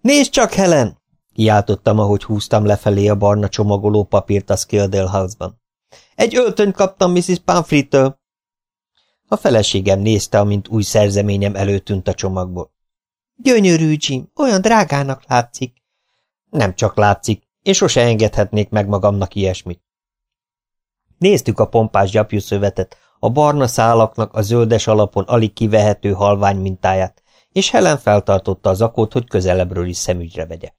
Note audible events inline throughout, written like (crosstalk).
Nézd csak, Helen! Kiáltottam, ahogy húztam lefelé a barna csomagoló papírt a Skildale House-ban. Egy öltönyt kaptam Mrs. Pamfrey-től. A feleségem nézte, amint új szerzeményem előtűnt a csomagból. Gyönyörű, Jim, olyan drágának látszik. Nem csak látszik, én sose engedhetnék meg magamnak ilyesmit. Néztük a pompás gyapjuszövetet, a barna szálaknak a zöldes alapon alig kivehető halvány mintáját, és Helen feltartotta az akót, hogy közelebbről is szemügyre vegye.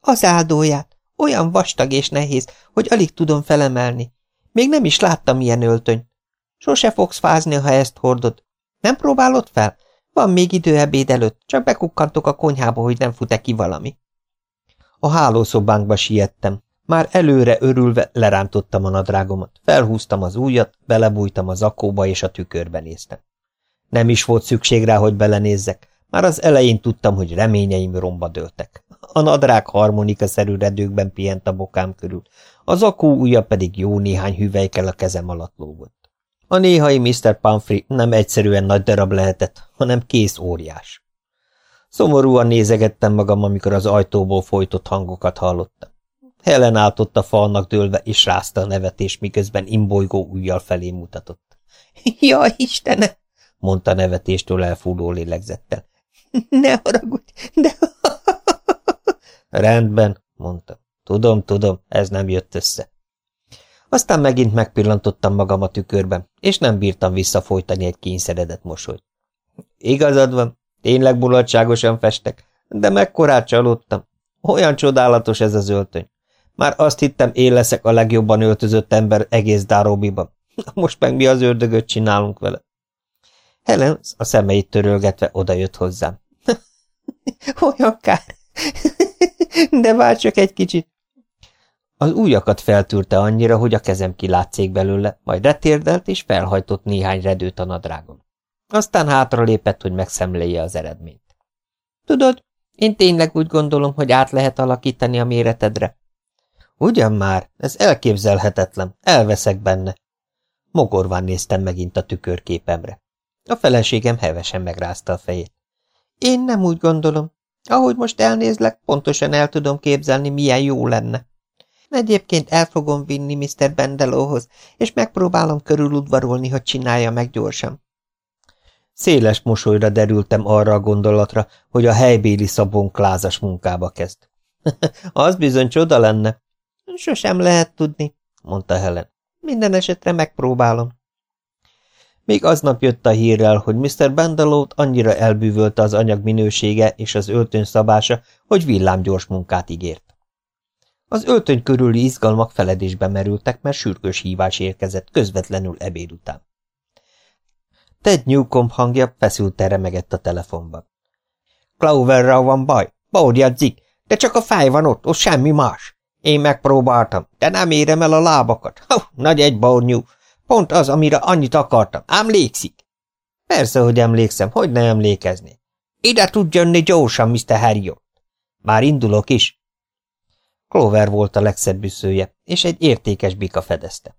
Az áldóját! Olyan vastag és nehéz, hogy alig tudom felemelni. Még nem is láttam ilyen öltöny. Sose fogsz fázni, ha ezt hordod. Nem próbálod fel? Van még idő ebéd előtt, csak bekukkantok a konyhába, hogy nem fut-e ki valami. A hálószobánkba siettem. Már előre örülve lerántottam a nadrágomat, felhúztam az ujjat, belebújtam az akóba és a tükörbe néztem. Nem is volt szükség rá, hogy belenézzek, már az elején tudtam, hogy reményeim romba dőltek. A nadrág harmonikaszerű redőkben pihent a bokám körül, az akó ujja pedig jó néhány hüvelykel a kezem alatt lógott. A néhai Mr. Pumphrey nem egyszerűen nagy darab lehetett, hanem kész óriás. Szomorúan nézegettem magam, amikor az ajtóból folytott hangokat hallottam. Helen álltott a falnak dőlve, és rázta a nevetés, miközben imbolygó ujjal felé mutatott. (laughs) – Ja, Istenem! – mondta nevetéstől elfúró lélegzettel. (laughs) – Ne haragudj, de... (laughs) – Rendben – mondta. Tudom, tudom, ez nem jött össze. Aztán megint megpillantottam magam a tükörben, és nem bírtam visszafolytani egy kényszeredett mosolyt. Igazad van, tényleg mulatságosan festek, de mekkorát csalódtam. Olyan csodálatos ez az öltöny. Már azt hittem, én leszek a legjobban öltözött ember egész Dárobiban. Most meg mi az ördögöt csinálunk vele? Helen a szemeit törölgetve odajött hozzám. (laughs) Olyan kár. (laughs) De várj csak egy kicsit. Az újakat feltűrte annyira, hogy a kezem kilátszik belőle, majd retérdelt és felhajtott néhány redőt a nadrágon. Aztán hátralépett, hogy megszemléje az eredményt. Tudod, én tényleg úgy gondolom, hogy át lehet alakítani a méretedre. Ugyan már, ez elképzelhetetlen, elveszek benne. Mogorván néztem megint a tükörképemre. A feleségem hevesen megrázta a fejét. Én nem úgy gondolom. Ahogy most elnézlek, pontosan el tudom képzelni, milyen jó lenne. Egyébként el fogom vinni Mr. Bendelóhoz, és megpróbálom körüludvarolni, hogy csinálja meg gyorsan. Széles mosolyra derültem arra a gondolatra, hogy a helybéli szabon klázas munkába kezd. (laughs) az bizony csoda lenne. Sosem lehet tudni, mondta Helen. Minden esetre megpróbálom. Még aznap jött a hírrel, hogy Mr. Bendelót annyira elbűvölte az anyag minősége és az öltöny szabása, hogy villámgyors munkát ígért. Az öltöny körüli izgalmak feledésbe merültek, mert sürgős hívás érkezett közvetlenül ebéd után. Ted Newcomb hangja feszült remegett a telefonban. Cloverral van baj, bódjadzik, de csak a fáj van ott, ott semmi más. Én megpróbáltam, de nem érem el a lábakat. Ha, nagy egy bornyú. Pont az, amire annyit akartam. Emlékszik? Persze, hogy emlékszem, hogy ne emlékezni. Ide tud jönni gyorsan, Mr. Harriot. Már indulok is. Clover volt a legszebb büszője, és egy értékes bika fedezte.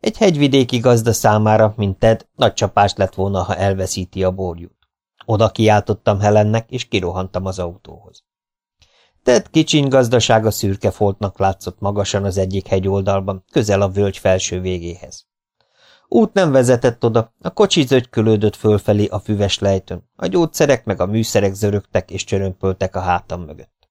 Egy hegyvidéki gazda számára, mint Ted, nagy csapás lett volna, ha elveszíti a borjút. Oda kiáltottam Helennek, és kirohantam az autóhoz. Ted kicsiny gazdasága szürke foltnak látszott magasan az egyik hegyoldalban, közel a völgy felső végéhez. Út nem vezetett oda, a kocsi zögykölődött fölfelé a füves lejtőn, a gyógyszerek meg a műszerek zörögtek és csörömpöltek a hátam mögött.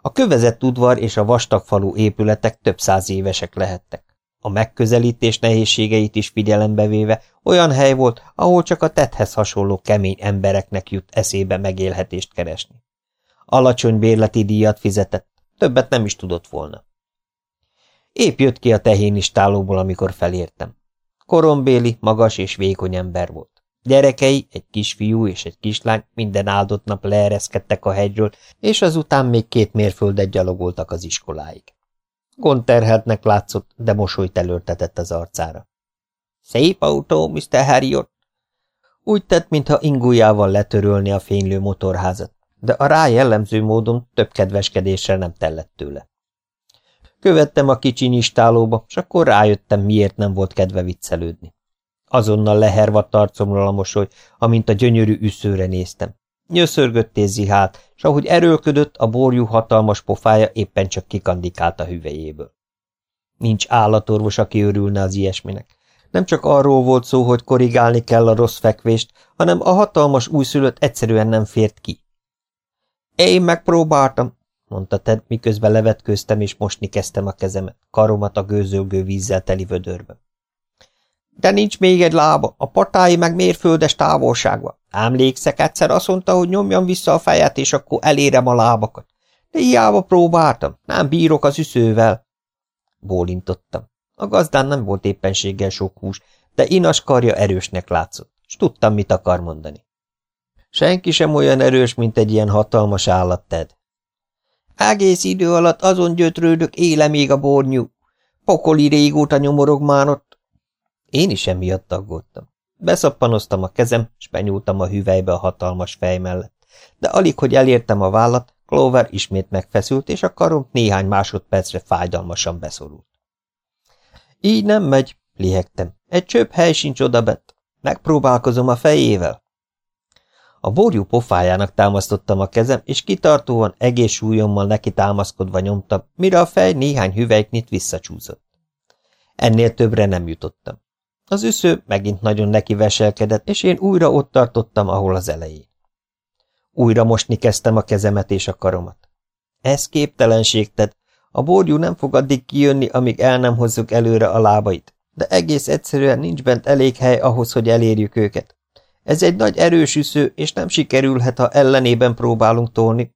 A kövezett udvar és a vastagfalú épületek több száz évesek lehettek. A megközelítés nehézségeit is figyelembe véve olyan hely volt, ahol csak a tethez hasonló kemény embereknek jut eszébe megélhetést keresni. Alacsony bérleti díjat fizetett, többet nem is tudott volna. Épp jött ki a tehénistálóból, amikor felértem. Korombéli, magas és vékony ember volt. Gyerekei, egy kisfiú és egy kislány minden áldott nap leereszkedtek a hegyről, és azután még két mérföldet gyalogoltak az iskoláig. Gonterheltnek látszott, de mosolyt előrtetett az arcára. Szép autó, Mr. Harriot! Úgy tett, mintha ingújával letörölni a fénylő motorházat, de a rá jellemző módon több kedveskedésre nem tellett tőle. Követtem a kicsi nyistálóba, és akkor rájöttem, miért nem volt kedve viccelődni. Azonnal lehervadt arcomról a mosoly, amint a gyönyörű üszőre néztem. Nyöszörgött és zihált, s ahogy erőlködött, a borjú hatalmas pofája éppen csak kikandikált a hüvelyéből. Nincs állatorvos, aki örülne az ilyesminek. Nem csak arról volt szó, hogy korrigálni kell a rossz fekvést, hanem a hatalmas újszülött egyszerűen nem fért ki. Én megpróbáltam, mondta Ted, miközben levetkőztem és mosni kezdtem a kezemet, karomat a gőzölgő vízzel teli vödörbe. De nincs még egy lába, a patái meg mérföldes távolságban. Emlékszek, egyszer azt mondta, hogy nyomjam vissza a fejet, és akkor elérem a lábakat. De hiába próbáltam, nem bírok az üszővel. Bólintottam. A gazdán nem volt éppenséggel sok hús, de inas karja erősnek látszott, s tudtam, mit akar mondani. Senki sem olyan erős, mint egy ilyen hatalmas állat, Ted. Egész idő alatt azon gyötrődök, éle még a bornyú. Pokoli régóta nyomorog már ott. Én is emiatt aggódtam. Beszappanoztam a kezem, és benyúltam a hüvelybe a hatalmas fej mellett. De alig, hogy elértem a vállat, Clover ismét megfeszült, és a karom néhány másodpercre fájdalmasan beszorult. Így nem megy, lihegtem. Egy csöpp hely sincs odabett. Megpróbálkozom a fejével. A borjú pofájának támasztottam a kezem, és kitartóan egész súlyommal neki támaszkodva nyomtam, mire a fej néhány hüvelyknit visszacsúszott. Ennél többre nem jutottam. Az üsző megint nagyon neki veselkedett, és én újra ott tartottam, ahol az elején. Újra mosni kezdtem a kezemet és a karomat. Ez képtelenség, Ted. A borjú nem fog addig kijönni, amíg el nem hozzuk előre a lábait, de egész egyszerűen nincs bent elég hely ahhoz, hogy elérjük őket. Ez egy nagy erős üsző, és nem sikerülhet, ha ellenében próbálunk tolni.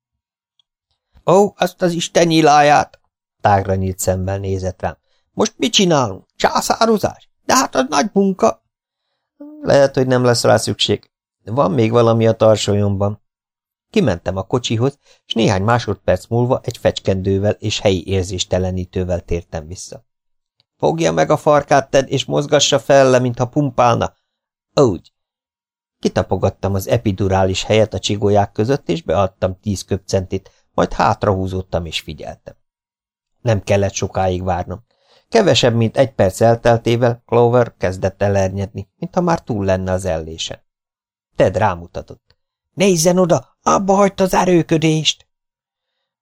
Ó, azt az isten nyiláját! Tágra nyílt szemmel nézett rám. Most mit csinálunk? Császározás? De hát az nagy munka! Lehet, hogy nem lesz rá szükség. Van még valami a tarsolyomban. Kimentem a kocsihoz, és néhány másodperc múlva egy fecskendővel és helyi érzéstelenítővel tértem vissza. Fogja meg a farkát, Ted, és mozgassa fel le, mintha pumpálna. Úgy. Kitapogattam az epidurális helyet a csigolyák között, és beadtam tíz köpcentit, majd hátrahúzottam és figyeltem. Nem kellett sokáig várnom. Kevesebb, mint egy perc elteltével Clover kezdett elernyedni, mintha már túl lenne az ellésen. Ted rámutatott. Nézzen oda, abba hagyta az erőködést!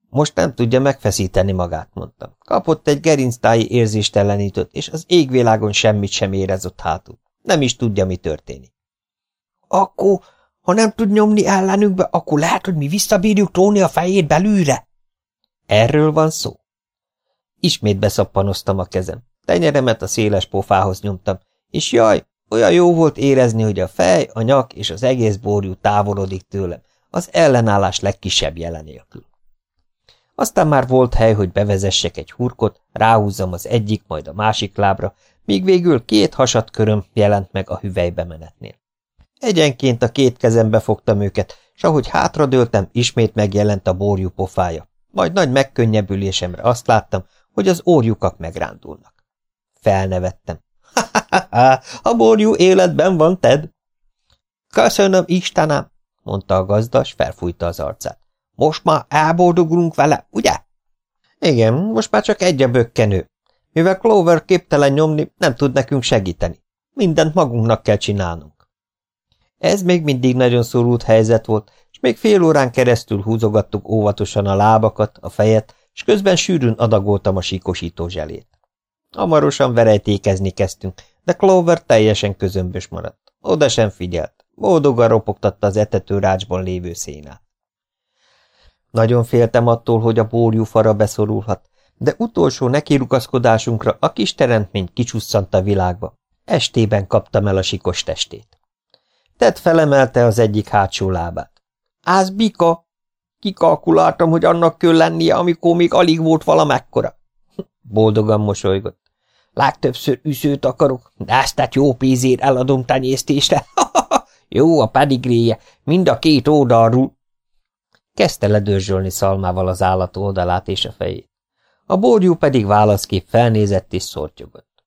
Most nem tudja megfeszíteni magát, mondtam. Kapott egy gerinctáji érzéstelenítőt, és az égvilágon semmit sem érez ott hátul. Nem is tudja, mi történik. Akkor, ha nem tud nyomni ellenünkbe, akkor lehet, hogy mi visszabírjuk tóni a fejét belülre? Erről van szó. Ismét beszappanoztam a kezem. Tenyeremet a széles pofához nyomtam, és jaj, olyan jó volt érezni, hogy a fej, a nyak és az egész borjú távolodik tőlem, az ellenállás legkisebb jelenélkül. Aztán már volt hely, hogy bevezessek egy hurkot, ráhúzzam az egyik, majd a másik lábra, míg végül két hasat köröm jelent meg a hüvelybe menetnél. Egyenként a két kezembe fogtam őket, s ahogy hátradőltem, ismét megjelent a borjú pofája. Majd nagy megkönnyebbülésemre azt láttam, hogy az órjukak megrándulnak. Felnevettem. Ha-ha-ha, (laughs) a borjú életben van, Ted! Köszönöm, Istenem, mondta a gazdas, felfújta az arcát. Most már elboldogulunk vele, ugye? Igen, most már csak egy a bökkenő. Mivel Clover képtelen nyomni, nem tud nekünk segíteni. Mindent magunknak kell csinálnunk. Ez még mindig nagyon szorult helyzet volt, és még fél órán keresztül húzogattuk óvatosan a lábakat, a fejet, és közben sűrűn adagoltam a síkosító zselét. Hamarosan verejtékezni kezdtünk, de Clover teljesen közömbös maradt. Oda sem figyelt. Boldogan ropogtatta az etetőrácsban lévő szénát. Nagyon féltem attól, hogy a bórjú fara beszorulhat, de utolsó nekirugaszkodásunkra a kis teremtmény kicsusszant a világba. Estében kaptam el a sikos testét. Ted felemelte az egyik hátsó lábát. – Áz bika! Kikalkuláltam, hogy annak kell lennie, amikor még alig volt valamekkora. (laughs) Boldogan mosolygott. Legtöbbször üszőt akarok, de ezt tehát jó pénzért eladom tenyésztésre. (laughs) jó a pedigréje, mind a két oldalról. Kezdte ledörzsölni szalmával az állat oldalát és a fejét. A borjú pedig válaszkép felnézett és szortyogott.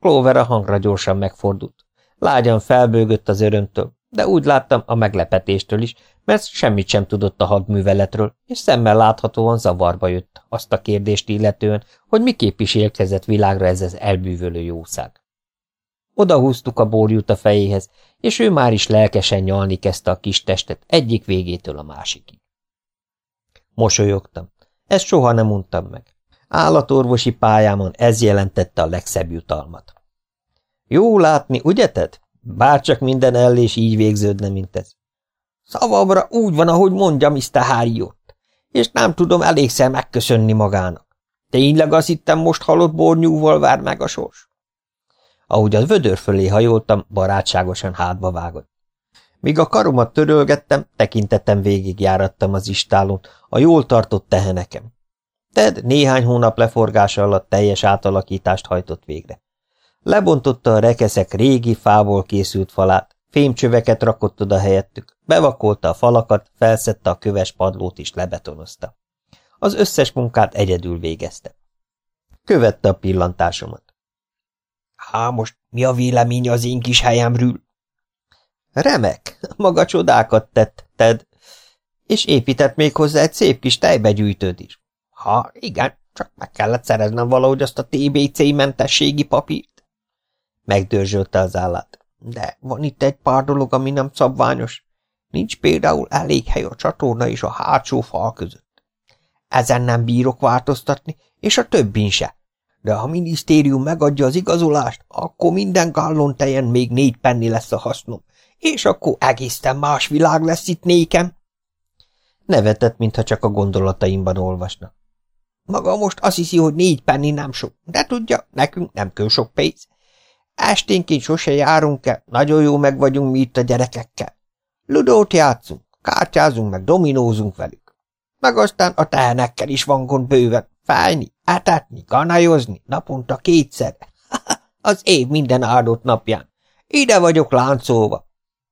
Clover a hangra gyorsan megfordult. Lágyan felbőgött az örömtől, de úgy láttam a meglepetéstől is, mert semmit sem tudott a hadműveletről, és szemmel láthatóan zavarba jött azt a kérdést illetően, hogy miképp is érkezett világra ez az elbűvölő jószág. Oda húztuk a borjút a fejéhez, és ő már is lelkesen nyalni kezdte a kis testet egyik végétől a másikig. Mosolyogtam. Ezt soha nem mondtam meg. Állatorvosi pályámon ez jelentette a legszebb jutalmat. Jó látni, ugye Ted? Bárcsak minden ellés így végződne, mint ez. Szavamra úgy van, ahogy mondja Mr. Harriot, és nem tudom elégszer megköszönni magának. Tényleg azt hittem, most halott bornyúval vár meg a sors? Ahogy a vödör fölé hajoltam, barátságosan hátba vágott. Míg a karomat törölgettem, tekintetem végig járattam az istálon, a jól tartott tehenekem. Ted néhány hónap leforgása alatt teljes átalakítást hajtott végre. Lebontotta a rekeszek régi fából készült falát, fémcsöveket rakott oda helyettük, bevakolta a falakat, felszette a köves padlót és lebetonozta. Az összes munkát egyedül végezte. Követte a pillantásomat. Há, most mi a vélemény az én kis helyemről? Remek, maga csodákat tett, Ted, és épített még hozzá egy szép kis tejbegyűjtőt is. Ha, igen, csak meg kellett szereznem valahogy azt a TBC mentességi papírt. Megdörzsölte az állát. De van itt egy pár dolog, ami nem szabványos. Nincs például elég hely a csatorna és a hátsó fal között. Ezen nem bírok változtatni, és a többin se. De ha a minisztérium megadja az igazolást, akkor minden gallon tejen még négy penni lesz a hasznom, és akkor egészen más világ lesz itt nékem. Nevetett, mintha csak a gondolataimban olvasna. Maga most azt hiszi, hogy négy penni nem sok, de tudja, nekünk nem kell sok pénz. Esténként sose járunk el, nagyon jó meg vagyunk mi itt a gyerekekkel. Ludót játszunk, kártyázunk, meg dominózunk velük. Meg aztán a tehenekkel is van gond bőven. Fájni, átatni, kanajozni, naponta kétszer. (laughs) Az év minden áldott napján. Ide vagyok láncolva.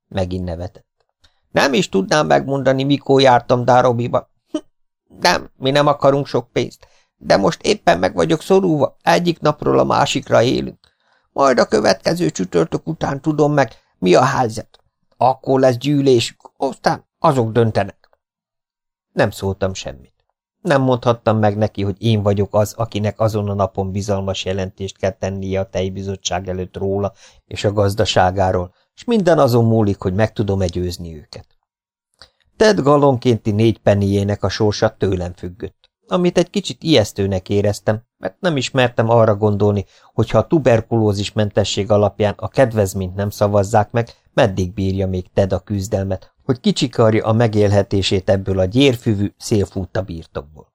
Megint nevetett. Nem is tudnám megmondani, mikor jártam Dárobiba. Hm, nem, mi nem akarunk sok pénzt, de most éppen meg vagyok szorulva, egyik napról a másikra élünk. Majd a következő csütörtök után tudom meg, mi a helyzet. Akkor lesz gyűlésük, aztán azok döntenek. Nem szóltam semmit. Nem mondhattam meg neki, hogy én vagyok az, akinek azon a napon bizalmas jelentést kell tennie a tejbizottság előtt róla és a gazdaságáról, és minden azon múlik, hogy meg tudom-e őket. Ted galonkénti négy penniének a sorsa tőlem függött, amit egy kicsit ijesztőnek éreztem, mert nem ismertem arra gondolni, hogy ha a tuberkulózis mentesség alapján a kedvezményt nem szavazzák meg, meddig bírja még Ted a küzdelmet, hogy kicsikarja a megélhetését ebből a gyérfüvű, szélfúta birtokból.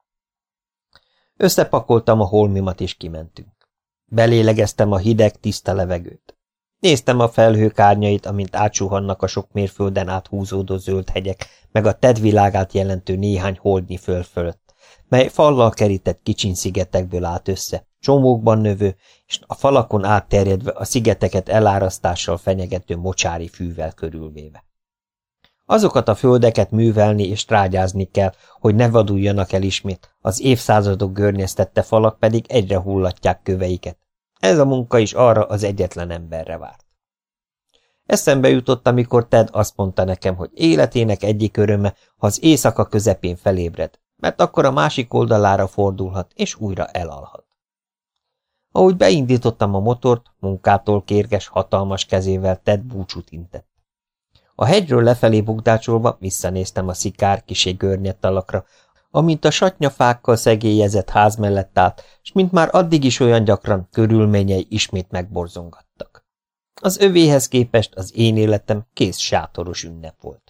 Összepakoltam a holmimat, és kimentünk. Belélegeztem a hideg, tiszta levegőt. Néztem a felhők árnyait, amint átsuhannak a sok mérfölden át húzódó zöld hegyek, meg a tedvilágát jelentő néhány holdnyi föl fölött, mely fallal kerített kicsin szigetekből állt össze, csomókban növő, és a falakon átterjedve a szigeteket elárasztással fenyegető mocsári fűvel körülvéve. Azokat a földeket művelni és trágyázni kell, hogy ne vaduljanak el ismét, az évszázadok görnyeztette falak pedig egyre hullatják köveiket. Ez a munka is arra az egyetlen emberre várt. Eszembe jutott, amikor Ted azt mondta nekem, hogy életének egyik öröme, ha az éjszaka közepén felébred, mert akkor a másik oldalára fordulhat, és újra elalhat. Ahogy beindítottam a motort, munkától kérges, hatalmas kezével Ted búcsút intett. A hegyről lefelé bukdácsolva visszanéztem a szikár kisé görnyett alakra, amint a satnyafákkal szegélyezett ház mellett állt, s mint már addig is olyan gyakran körülményei ismét megborzongattak. Az övéhez képest az én életem kész sátoros ünnep volt.